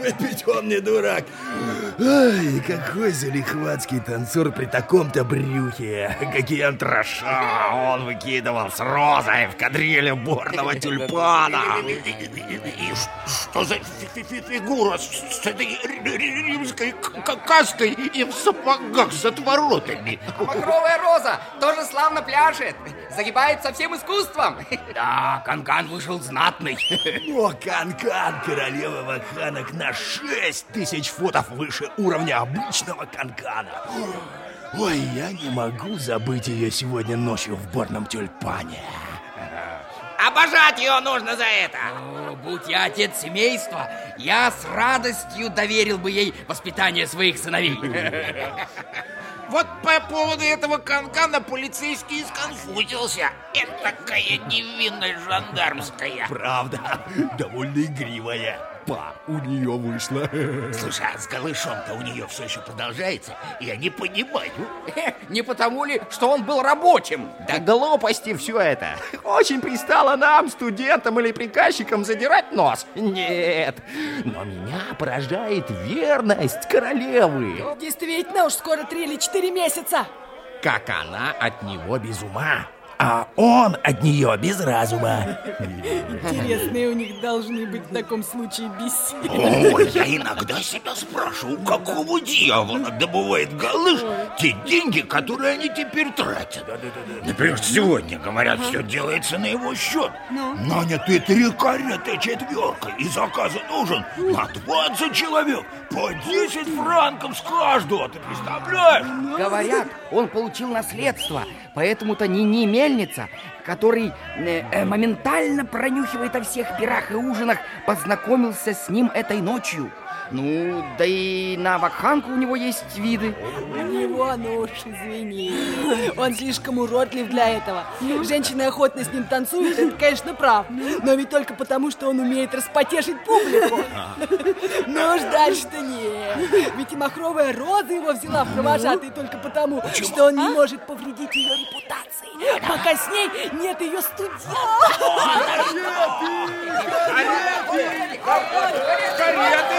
Выпить он не дурак. Ай, какой залихватский танцор при таком-то брюхе. Какие антраша он выкидывал с розой в кадриле борного тюльпана. И что за фигура с этой римской каской и в сапогах с отворотами? Махровая роза тоже славно пляшет. Загибает со всем искусством. Да, Канкан вышел знатный. Но Канкан королева вакханок на шесть тысяч футов выше уровня обычного Канкана. Ой, я не могу забыть ее сегодня ночью в борном тюльпане. Обожать ее нужно за это. О, будь я отец семейства, я с радостью доверил бы ей воспитание своих сыновей. Вот по поводу этого канкана полицейский сконфузился. Это такая невинность жандармская. Правда, довольно игривая. Па, у нее вышло. Слушай, а с голышом-то у нее все еще продолжается? Я не понимаю. Не потому ли, что он был рабочим? Да глупости все это. Очень пристало нам, студентам или приказчикам, задирать нос. Нет, но меня поражает верность королевы. Действительно, уж скоро три или четыре месяца. Как она от него без ума. А он от нее без разума. Интересные у них должны быть в таком случае беседы. Ой, я иногда себя спрашиваю, какого дьявола добывает Галыш те деньги, которые они теперь тратят. Например, сегодня, говорят, все делается на его счет. Наняты три кареты четверкой, и заказан ужин на 20 человек, по 10 франков с каждого, ты представляешь? Говорят, он получил наследство, поэтому-то не не мельница, который э, э, моментально пронюхивает о всех пирах и ужинах, познакомился с ним этой ночью. Ну, да и на вакханку у него есть виды. У него, ну уж извини, он слишком уродлив для этого. Женщины охотно с ним танцуют, это, конечно, прав. Но ведь только потому, что он умеет распотешить публику. Ну уж дальше-то нет. Ведь и махровая роза его взяла в провожатый только потому, что он не может повредить ее репутации, пока с ней нет ее студента. Кареты! Кареты!